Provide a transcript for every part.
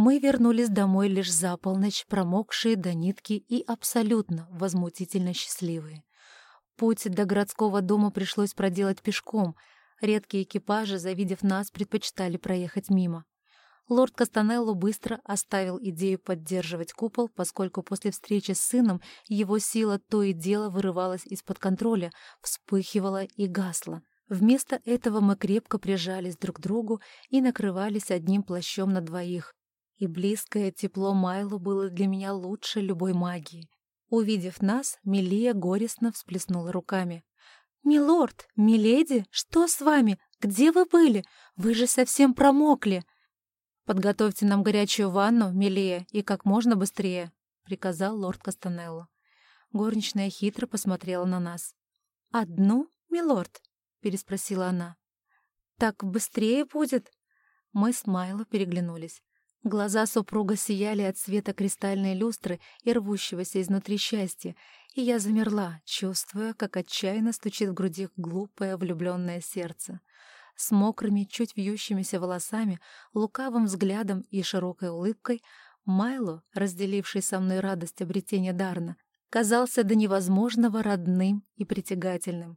Мы вернулись домой лишь за полночь, промокшие до нитки и абсолютно возмутительно счастливые. Путь до городского дома пришлось проделать пешком. Редкие экипажи, завидев нас, предпочитали проехать мимо. Лорд Кастанелло быстро оставил идею поддерживать купол, поскольку после встречи с сыном его сила то и дело вырывалась из-под контроля, вспыхивала и гасла. Вместо этого мы крепко прижались друг к другу и накрывались одним плащом на двоих, и близкое тепло Майлу было для меня лучше любой магии. Увидев нас, Милия горестно всплеснула руками. «Милорд, миледи, что с вами? Где вы были? Вы же совсем промокли!» «Подготовьте нам горячую ванну, Милия, и как можно быстрее», — приказал лорд Кастанелло. Горничная хитро посмотрела на нас. «Одну, милорд?» — переспросила она. «Так быстрее будет?» Мы с Майло переглянулись. Глаза супруга сияли от света кристальной люстры и рвущегося изнутри счастья, и я замерла, чувствуя, как отчаянно стучит в груди глупое влюбленное сердце. С мокрыми, чуть вьющимися волосами, лукавым взглядом и широкой улыбкой Майло, разделивший со мной радость обретения Дарна, казался до невозможного родным и притягательным.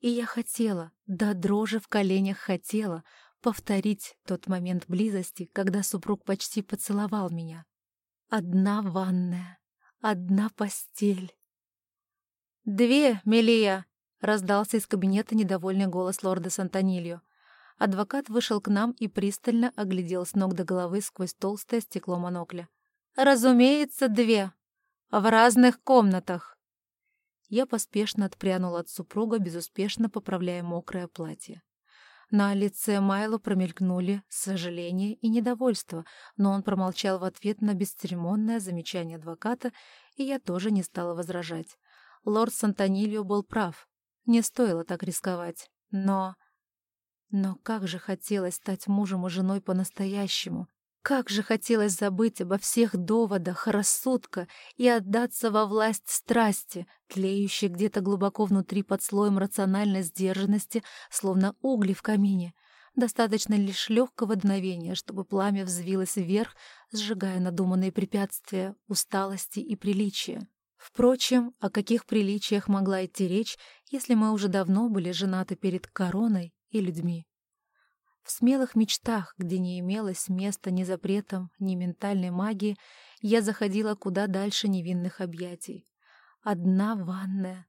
И я хотела, да дрожи в коленях хотела, повторить тот момент близости, когда супруг почти поцеловал меня. Одна ванная, одна постель. «Две, Мелия!» — раздался из кабинета недовольный голос лорда Сантонильо. Адвокат вышел к нам и пристально оглядел с ног до головы сквозь толстое стекло монокля. «Разумеется, две. В разных комнатах». Я поспешно отпрянула от супруга, безуспешно поправляя мокрое платье. На лице Майло промелькнули сожаление и недовольство, но он промолчал в ответ на бесцеремонное замечание адвоката, и я тоже не стала возражать. Лорд Сантонильо был прав. Не стоило так рисковать. Но... Но как же хотелось стать мужем и женой по-настоящему, как же хотелось забыть обо всех доводах рассудка и отдаться во власть страсти, тлеющей где-то глубоко внутри под слоем рациональной сдержанности, словно угли в камине. Достаточно лишь легкого дуновения, чтобы пламя взвилось вверх, сжигая надуманные препятствия, усталости и приличия. Впрочем, о каких приличиях могла идти речь, если мы уже давно были женаты перед короной и людьми? В смелых мечтах, где не имелось места ни запретам, ни ментальной магии, я заходила куда дальше невинных объятий. Одна ванная.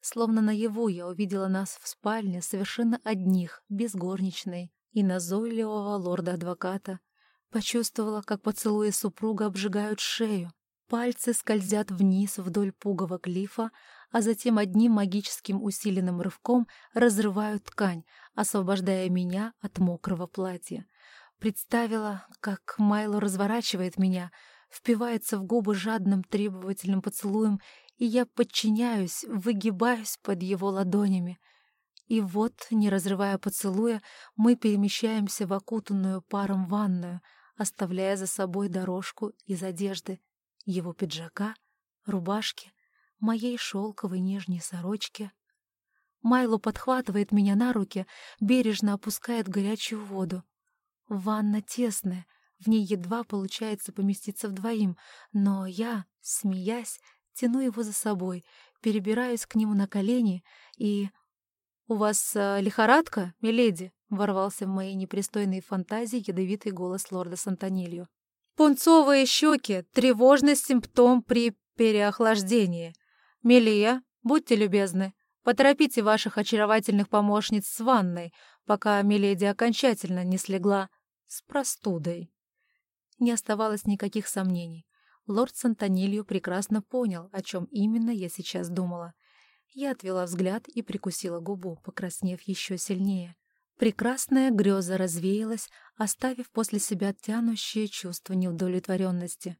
Словно наяву я увидела нас в спальне совершенно одних, без горничной и назойливого лорда-адвоката. Почувствовала, как поцелуи супруга обжигают шею. Пальцы скользят вниз вдоль пугового клифа, а затем одним магическим усиленным рывком разрывают ткань, освобождая меня от мокрого платья. Представила, как Майло разворачивает меня, впивается в губы жадным требовательным поцелуем, и я подчиняюсь, выгибаюсь под его ладонями. И вот, не разрывая поцелуя, мы перемещаемся в окутанную паром ванную, оставляя за собой дорожку из одежды, его пиджака, рубашки, моей шелковой нижней сорочки. Майло подхватывает меня на руки, бережно опускает в горячую воду. Ванна тесная, в ней едва получается поместиться вдвоим, но я, смеясь, тяну его за собой, перебираюсь к нему на колени и... «У вас э, лихорадка, миледи?» — ворвался в мои непристойные фантазии ядовитый голос лорда Сантонилью. «Пунцовые щеки — тревожный симптом при переохлаждении. Мелия, будьте любезны, поторопите ваших очаровательных помощниц с ванной, пока Миледи окончательно не слегла с простудой. Не оставалось никаких сомнений. Лорд Сантонилью прекрасно понял, о чем именно я сейчас думала. Я отвела взгляд и прикусила губу, покраснев еще сильнее. Прекрасная греза развеялась, оставив после себя тянущее чувство неудовлетворенности.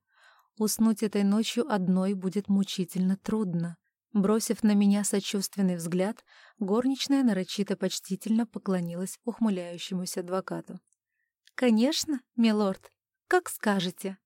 Уснуть этой ночью одной будет мучительно трудно. Бросив на меня сочувственный взгляд, горничная нарочито почтительно поклонилась ухмыляющемуся адвокату. «Конечно, милорд, как скажете».